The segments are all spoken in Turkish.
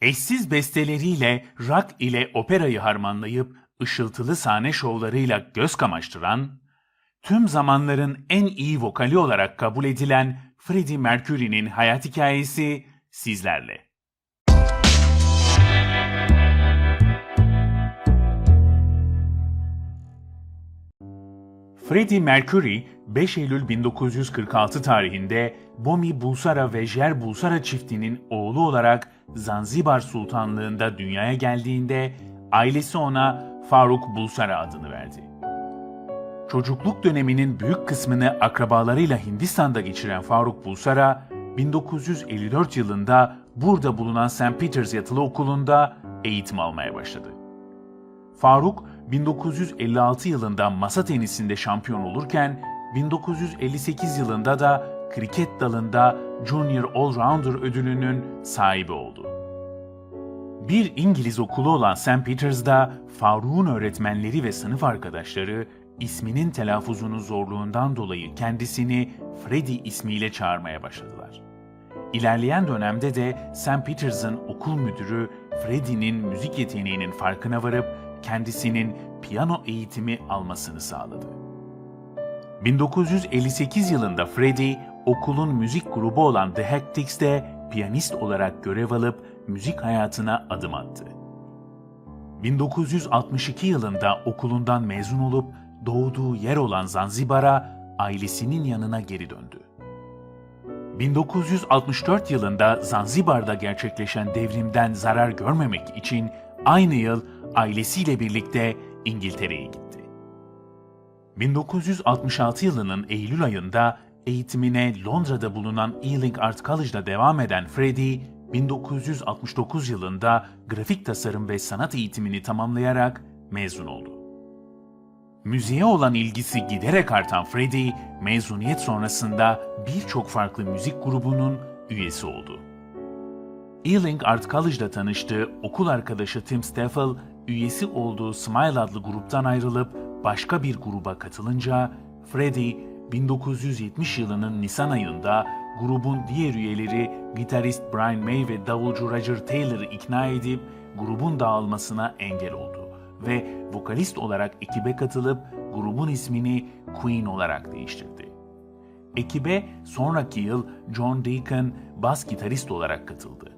Eşsiz besteleriyle rock ile operayı harmanlayıp ışıltılı sahne şovlarıyla göz kamaştıran, tüm zamanların en iyi vokali olarak kabul edilen Freddie Mercury'nin hayat hikayesi sizlerle. Freddie Mercury 5 Eylül 1946 tarihinde Bomi Bulsara ve Jer Bulsara çiftinin oğlu olarak Zanzibar Sultanlığında dünyaya geldiğinde ailesi ona Faruk Bulsara adını verdi. Çocukluk döneminin büyük kısmını akrabalarıyla Hindistan'da geçiren Faruk Bulsara, 1954 yılında burada bulunan St. Peters Yatılı Okulu'nda eğitim almaya başladı. Faruk 1956 yılında masa tenisinde şampiyon olurken 1958 yılında da kriket dalında Junior Allrounder ödülünün sahibi oldu. Bir İngiliz okulu olan St. Peters'da Faruk'un öğretmenleri ve sınıf arkadaşları isminin telaffuzunun zorluğundan dolayı kendisini Freddie ismiyle çağırmaya başladılar. İlerleyen dönemde de St. Peters'ın okul müdürü Freddie'nin müzik yeteneğinin farkına varıp kendisinin piyano eğitimi almasını sağladı. 1958 yılında Freddie, okulun müzik grubu olan The Hectics'te piyanist olarak görev alıp müzik hayatına adım attı. 1962 yılında okulundan mezun olup doğduğu yer olan Zanzibar'a ailesinin yanına geri döndü. 1964 yılında Zanzibar'da gerçekleşen devrimden zarar görmemek için aynı yıl ailesiyle birlikte İngiltere'ye gitti. 1966 yılının Eylül ayında eğitimine Londra'da bulunan Ealing Art College'da devam eden Freddie, 1969 yılında grafik tasarım ve sanat eğitimini tamamlayarak mezun oldu. Müziğe olan ilgisi giderek artan Freddie, mezuniyet sonrasında birçok farklı müzik grubunun üyesi oldu. Ealing Art College'da tanıştığı okul arkadaşı Tim Staffel, üyesi olduğu Smile adlı gruptan ayrılıp başka bir gruba katılınca, Freddie 1970 yılının Nisan ayında grubun diğer üyeleri gitarist Brian May ve davulcu Roger Taylor'ı ikna edip grubun dağılmasına engel oldu ve vokalist olarak ekibe katılıp grubun ismini Queen olarak değiştirdi. Ekibe sonraki yıl John Deacon bas gitarist olarak katıldı.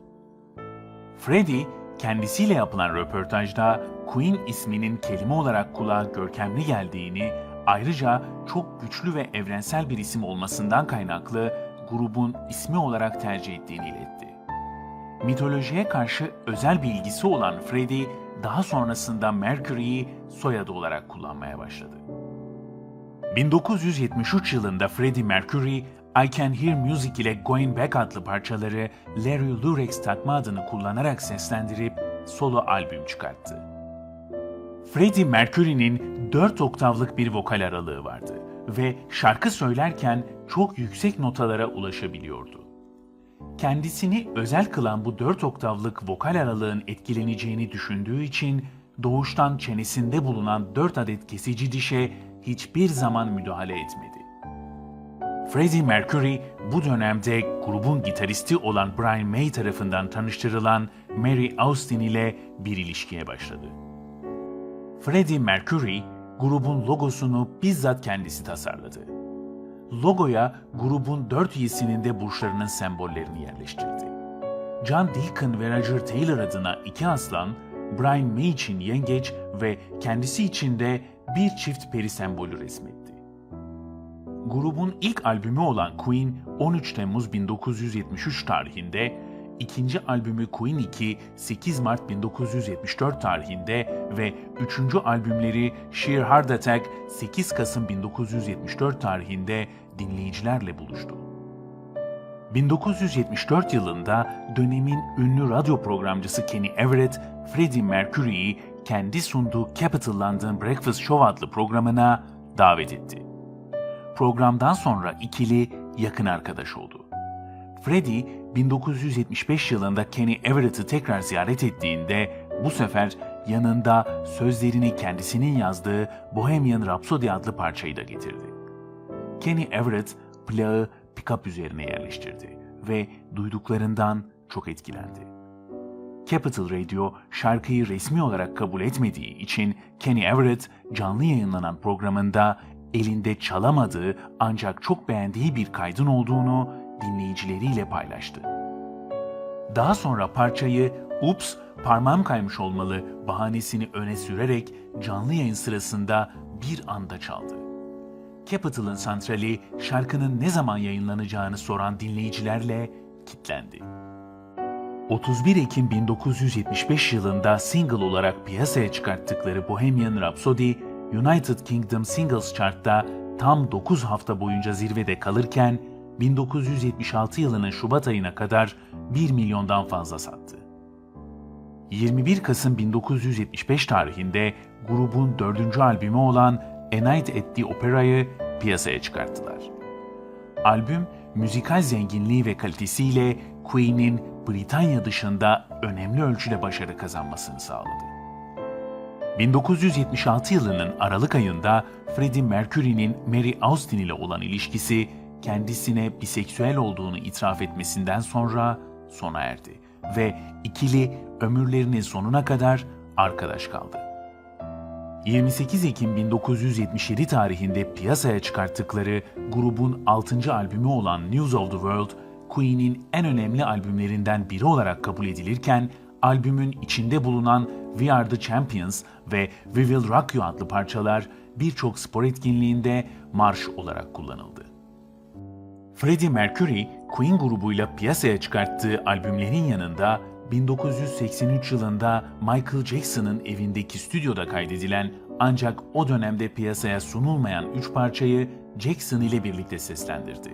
Freddie, kendisiyle yapılan röportajda Queen isminin kelime olarak kulağa görkemli geldiğini, ayrıca çok güçlü ve evrensel bir isim olmasından kaynaklı grubun ismi olarak tercih ettiğini iletti. Mitolojiye karşı özel bir ilgisi olan Freddie, daha sonrasında Mercury'yi soyadı olarak kullanmaya başladı. 1973 yılında Freddie Mercury, I Can Hear Music ile Going Back adlı parçaları Larry Lurex takma adını kullanarak seslendirip solo albüm çıkarttı. Freddie Mercury'nin 4 oktavlık bir vokal aralığı vardı ve şarkı söylerken çok yüksek notalara ulaşabiliyordu. Kendisini özel kılan bu 4 oktavlık vokal aralığın etkileneceğini düşündüğü için doğuştan çenesinde bulunan 4 adet kesici dişe hiçbir zaman müdahale etmedi. Freddie Mercury bu dönemde grubun gitaristi olan Brian May tarafından tanıştırılan Mary Austin ile bir ilişkiye başladı. Freddie Mercury, grubun logosunu bizzat kendisi tasarladı. Logoya grubun dört üyesinin de burçlarının sembollerini yerleştirdi. John Deacon ve Roger Taylor adına iki aslan, Brian May için yengeç ve kendisi için de bir çift peri sembolü resmetti. Grubun ilk albümü olan Queen 13 Temmuz 1973 tarihinde, ikinci albümü Queen 2 8 Mart 1974 tarihinde ve üçüncü albümleri Sheer Heart Attack 8 Kasım 1974 tarihinde dinleyicilerle buluştu. 1974 yılında dönemin ünlü radyo programcısı Kenny Everett, Freddie Mercury'yi kendi sunduğu Capital London Breakfast Show adlı programına davet etti. Programdan sonra ikili yakın arkadaş oldu. Freddie 1975 yılında Kenny Everett'ı tekrar ziyaret ettiğinde bu sefer yanında sözlerini kendisinin yazdığı Bohemian Rhapsody adlı parçayı da getirdi. Kenny Everett plağı pick-up üzerine yerleştirdi ve duyduklarından çok etkilendi. Capital Radio şarkıyı resmi olarak kabul etmediği için Kenny Everett canlı yayınlanan programında elinde çalamadığı ancak çok beğendiği bir kaydın olduğunu dinleyicileriyle paylaştı. Daha sonra parçayı "Ups, parmağım kaymış olmalı" bahanesini öne sürerek canlı yayın sırasında bir anda çaldı. Capital'ın santrali şarkının ne zaman yayınlanacağını soran dinleyicilerle kitlendi. 31 Ekim 1975 yılında single olarak piyasaya çıkarttıkları Bohemian Rhapsody, United Kingdom Singles Chart'ta tam 9 hafta boyunca zirvede kalırken 1976 yılının Şubat ayına kadar 1 milyondan fazla sattı. 21 Kasım 1975 tarihinde grubun dördüncü albümü olan A Night at the Opera'yı piyasaya çıkarttılar. Albüm, müzikal zenginliği ve kalitesiyle Queen'in Britanya dışında önemli ölçüde başarı kazanmasını sağladı. 1976 yılının Aralık ayında Freddie Mercury'nin Mary Austin ile olan ilişkisi kendisine biseksüel olduğunu itiraf etmesinden sonra sona erdi ve ikili ömürlerinin sonuna kadar arkadaş kaldı. 28 Ekim 1977 tarihinde piyasaya çıkarttıkları grubun 6. albümü olan News of the World, Queen'in en önemli albümlerinden biri olarak kabul edilirken, albümün içinde bulunan We Are The Champions ve We Will Rock You adlı parçalar birçok spor etkinliğinde marş olarak kullanıldı. Freddie Mercury, Queen grubuyla piyasaya çıkarttığı albümlerin yanında 1983 yılında Michael Jackson'ın evindeki stüdyoda kaydedilen ancak o dönemde piyasaya sunulmayan üç parçayı Jackson ile birlikte seslendirdi.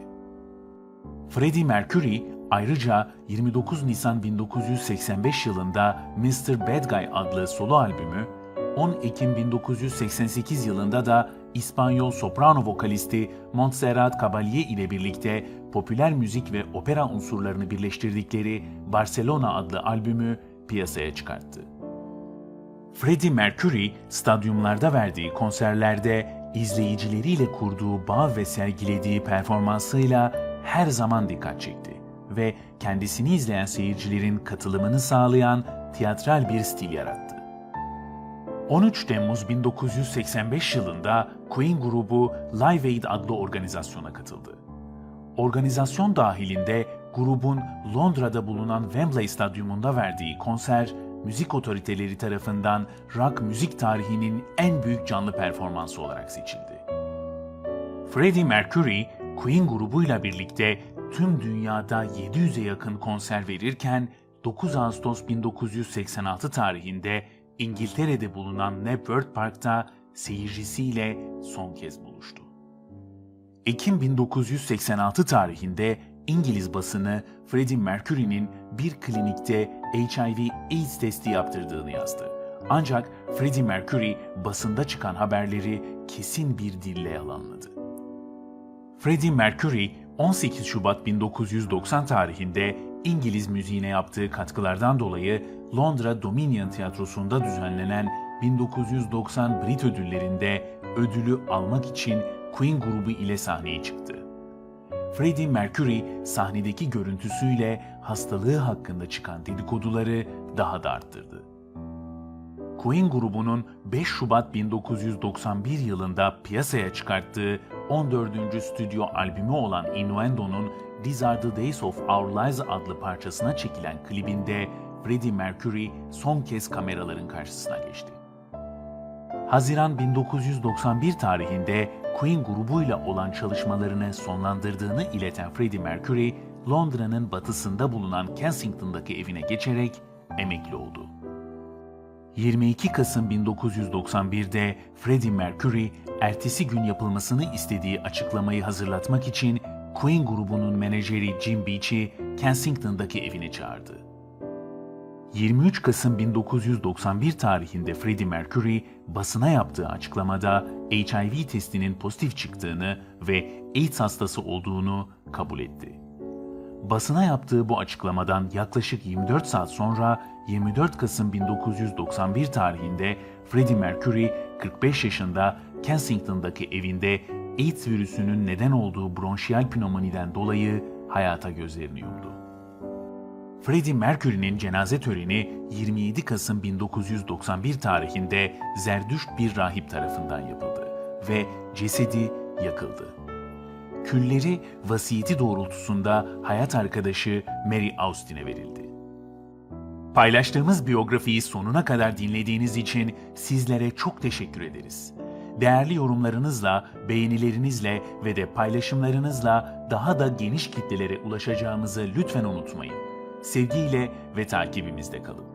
Freddie Mercury ayrıca 29 Nisan 1985 yılında Mr. Bad Guy adlı solo albümü, 10 Ekim 1988 yılında da İspanyol soprano vokalisti Montserrat Caballé ile birlikte popüler müzik ve opera unsurlarını birleştirdikleri Barcelona adlı albümü piyasaya çıkarttı. Freddie Mercury, stadyumlarda verdiği konserlerde izleyicileriyle kurduğu bağ ve sergilediği performansıyla her zaman dikkat çekti ve kendisini izleyen seyircilerin katılımını sağlayan tiyatral bir stil yarattı. 13 Temmuz 1985 yılında Queen grubu Live Aid adlı organizasyona katıldı. Organizasyon dahilinde grubun Londra'da bulunan Wembley Stadyumunda verdiği konser, müzik otoriteleri tarafından rock müzik tarihinin en büyük canlı performansı olarak seçildi. Freddie Mercury, Queen grubuyla birlikte tüm dünyada 700'e yakın konser verirken 9 Ağustos 1986 tarihinde İngiltere'de bulunan Knebworth Park'ta seyircisiyle son kez buluştu. Ekim 1986 tarihinde İngiliz basını Freddie Mercury'nin bir klinikte HIV/AIDS testi yaptırdığını yazdı. Ancak Freddie Mercury basında çıkan haberleri kesin bir dille yalanladı. Freddie Mercury 18 Şubat 1990 tarihinde İngiliz müziğine yaptığı katkılardan dolayı Londra Dominion Tiyatrosu'nda düzenlenen 1990 Brit ödüllerinde ödülü almak için Queen grubu ile sahneye çıktı. Freddie Mercury sahnedeki görüntüsüyle hastalığı hakkında çıkan dedikoduları daha da arttırdı. Queen grubunun 5 Şubat 1991 yılında piyasaya çıkarttığı 14. stüdyo albümü olan Innuendo'nun These Are The Days Of Our Lives adlı parçasına çekilen klibinde Freddie Mercury son kez kameraların karşısına geçti. Haziran 1991 tarihinde Queen grubuyla olan çalışmalarını sonlandırdığını ileten Freddie Mercury, Londra'nın batısında bulunan Kensington'daki evine geçerek emekli oldu. 22 Kasım 1991'de Freddie Mercury, ertesi gün yapılmasını istediği açıklamayı hazırlatmak için Queen grubunun menajeri Jim Beach'i Kensington'daki evine çağırdı. 23 Kasım 1991 tarihinde Freddie Mercury basına yaptığı açıklamada HIV testinin pozitif çıktığını ve AIDS hastası olduğunu kabul etti. Basına yaptığı bu açıklamadan yaklaşık 24 saat sonra 24 Kasım 1991 tarihinde Freddie Mercury 45 yaşında Kensington'daki evinde AIDS virüsünün neden olduğu bronşiyal pnömoniden dolayı hayata gözlerini yumdu. Freddie Mercury'nin cenaze töreni 27 Kasım 1991 tarihinde Zerdüşt bir rahip tarafından yapıldı ve cesedi yakıldı. Külleri vasiyeti doğrultusunda hayat arkadaşı Mary Austin'e verildi. Paylaştığımız biyografiyi sonuna kadar dinlediğiniz için sizlere çok teşekkür ederiz. Değerli yorumlarınızla, beğenilerinizle ve de paylaşımlarınızla daha da geniş kitlelere ulaşacağımızı lütfen unutmayın. Sevgiyle ve takibimizde kalın.